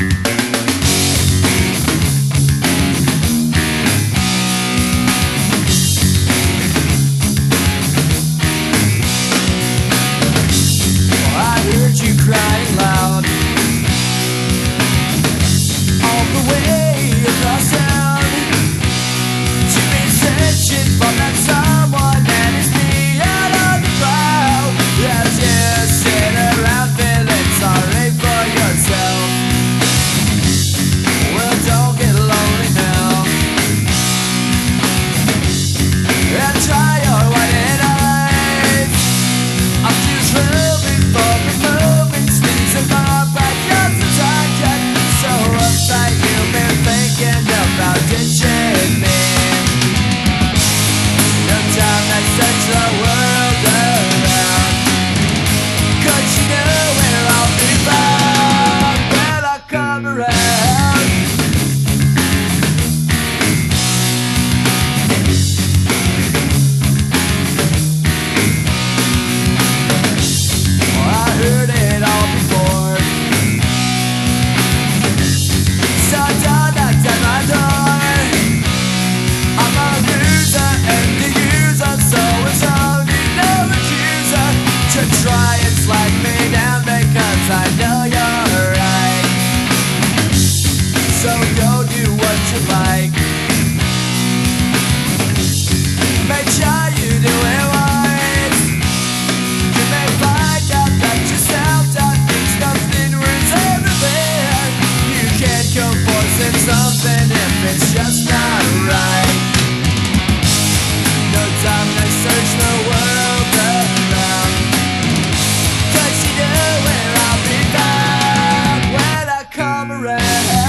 I I know around